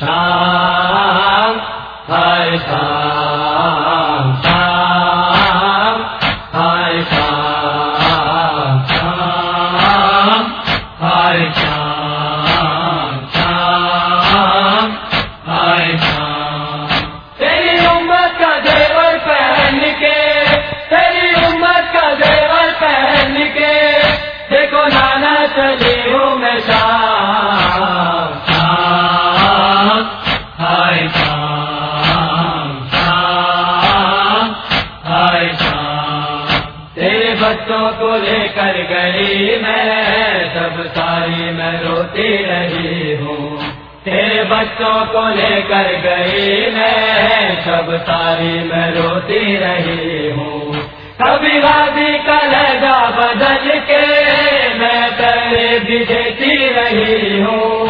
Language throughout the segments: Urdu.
شام ہائے شام بچوں کو لے کر گئی میں، سب ساری میں روتی رہی ہوں۔ تیرے بچوں کو لے کر گئی میں، سب ساری میں روتی رہی ہوں۔ کبھی وادی کا لہجہ بدل کے میں تیرے بھی دیتی رہی ہوں۔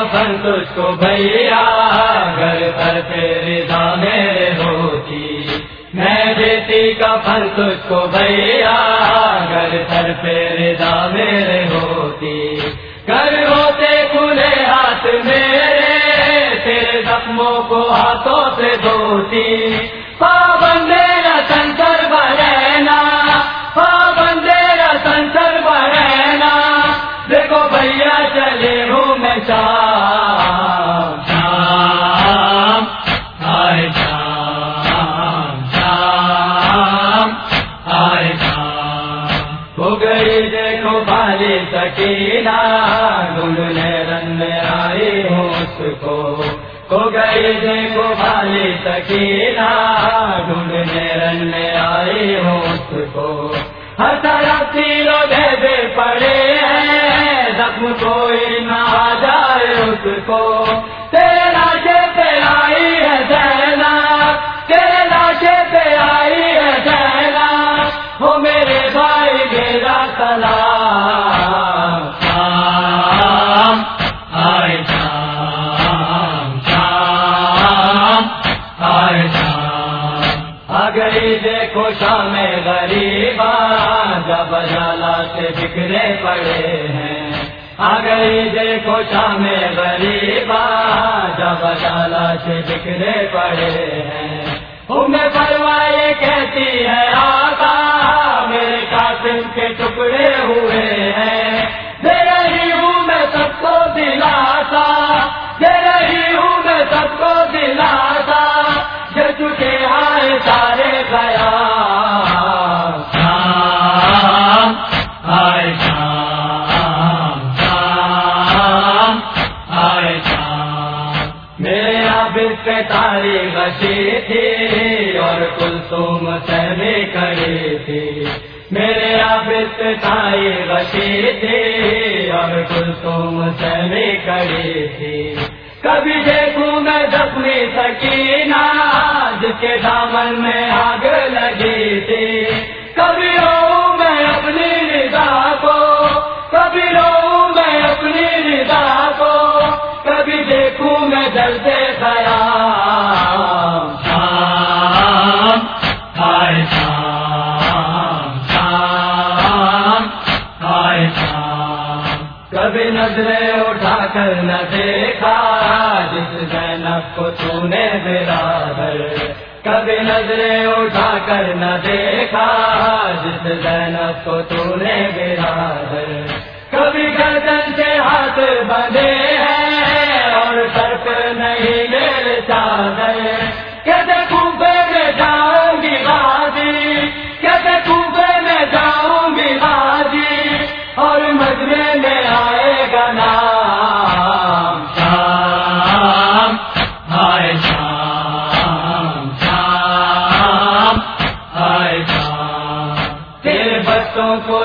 کفن تجھ کو بھیا گھر پر تیرے میرے ہوتی میں دیتی کفن تجھ کو بھیا گھر پر تیرے میرے ہوتی گھر ہوتے کھلے ہاتھ میرے تیرے زخموں کو ہاتھوں سے دھوتی پابندے دیکھو سکینہ گنگنے رن میں آئی ہوں اس کو ہو گئی دیکھو بالی سکینہ ڈھونڈنے رن میں آئی ہوں اس کو۔ ہر طرف تیرو بھیجے پڑے ہیں، زخم کوئی نہ آ جائے اس کو۔ تیرا کے پہ آئی ہے جینا تیرا کے پہ آئی ہے جینا ہو میرے بھائی، میرا سلام گئی دیکھو غریبا جب جالا سے بکھرے پڑے ہیں۔ آ گئی دیکھو شام غریبا جب جالا سے بکھرے پڑے ہیں۔ انہیں پروائے کہتی ہے آقا، میرے قاسم کے ٹکڑے ہوئے ہیں۔ دے رہی ہوں میں سب کو دلاتا دے رہی ہوں میں سب کو دلاتا جو چکے آئے عابد بچے تاری اور کل تم سہنے کرے تھے میرے آبت پہ تاری تھے اور کل تم سہنے کرے تھے کبھی دیکھوں میں زخمی سکینہ جس کے دامن میں آگ لگی تھی۔ کبھی نظریں اٹھا کر نہ دیکھا جس زینب کو تو نے برابر۔ کبھی نظریں اٹھا کر نہ دیکھا جس زینب کو تو نے برابر۔ کبھی گردن کے ہاتھ بندے ہیں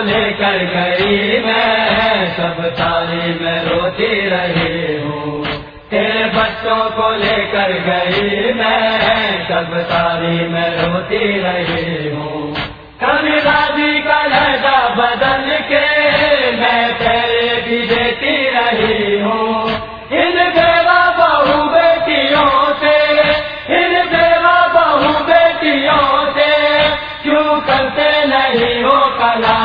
لے کر گئی میں سب تاری میں روتی رہی ہوں۔ تیرے بچوں کو لے کر گئی میں سب تاری میں روتی رہی ہوں۔ کبھی دادی کا لہجا بدل کے میں تیرے بھی دیتی رہی ہوں۔ ان گھر کرتے نہیں ہو کلا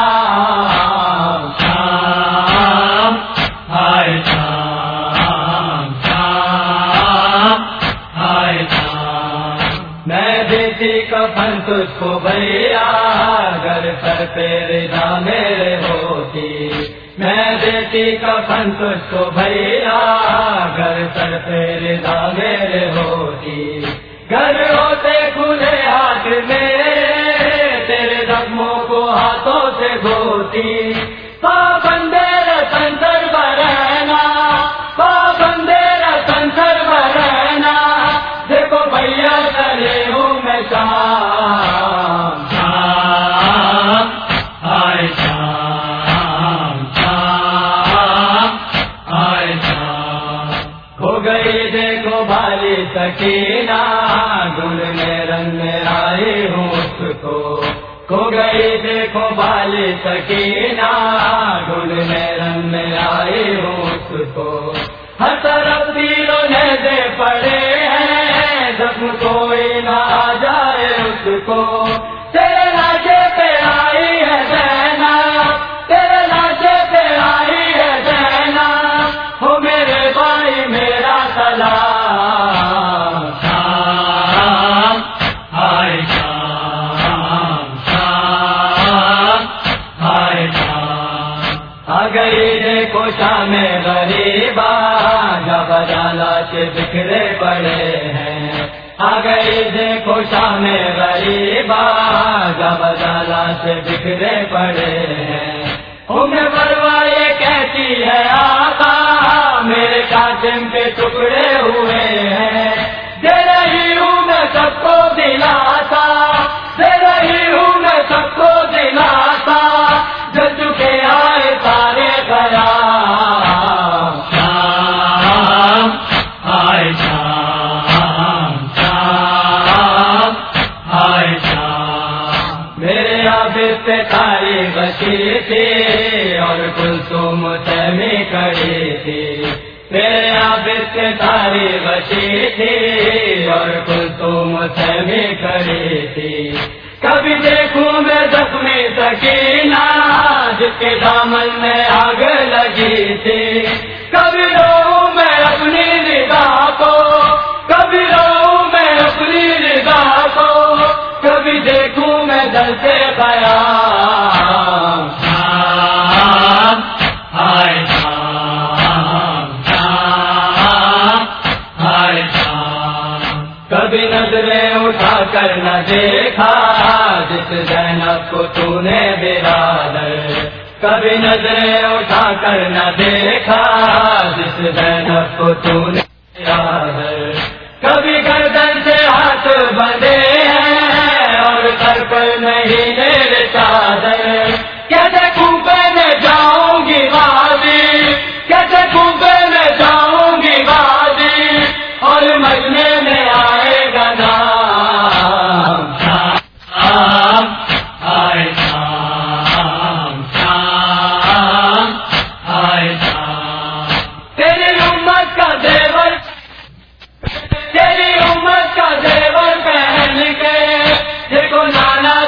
شام ہائے شام شام ہائے شام میں بیٹی کفن تجھ کو بھیا گھر پر تیرے جان میرے ہوتی۔ میں بیٹی کفن تجھ کو بھیا گھر پر تیرے جان میرے ہوتی۔ گھر ہوتے کھلے ہاتھ میں ہاتھوں سے دھوتی۔ پابندے رتن سر برہنا پابندے رتن برہنا۔ دیکھو بھیا چلے ہوں میں شام شام، ہائے شام شام، ہائے شام۔ ہو گئی دیکھو بالی سکینہ گل میں رنگ میں آئے ہوں اس کو۔ کو گئی دیکھو بال سکینا گل میں رنگ میں آئے ہو اس کو۔ ہر طرف تیروں نے دے پڑے ہیں زخم کوئی نہ آ جائے اس کو۔ دیکھو شام غریبا جب جالا سے بکھرے پڑے ہیں۔ آ گئی دیکھو شام غریبا جب جالا سے بکھرے پڑے ہیں۔ انہیں بروائے کہتی ہے، آقا میرے قاسم کے ٹکڑے ہوئے ہیں۔ دے رہی ہوں میں سب کو دلاتا، دے رہی ہوں اور کل تمے تمی تھے۔ میرے آفس سے تاری بچی تھے۔ اور کل تمے تمی تھے۔ کبھی دیکھوں میں زخمی سکینہ جس کے دامن میں آگ لگی۔ کبھی نظریں اٹھا کر نہ دیکھا، جس زینب کو تو نے برادر کبھی نظریں اٹھا کر نہ دیکھا، جس زینب کو تو نے برادر کبھی گردن سے ہاتھ بندے ہیں اور سر پر نہیں میرے چادر۔ کیا دیکھوں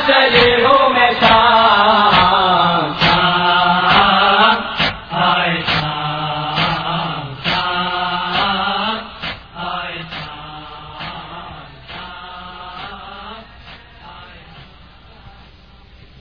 چلے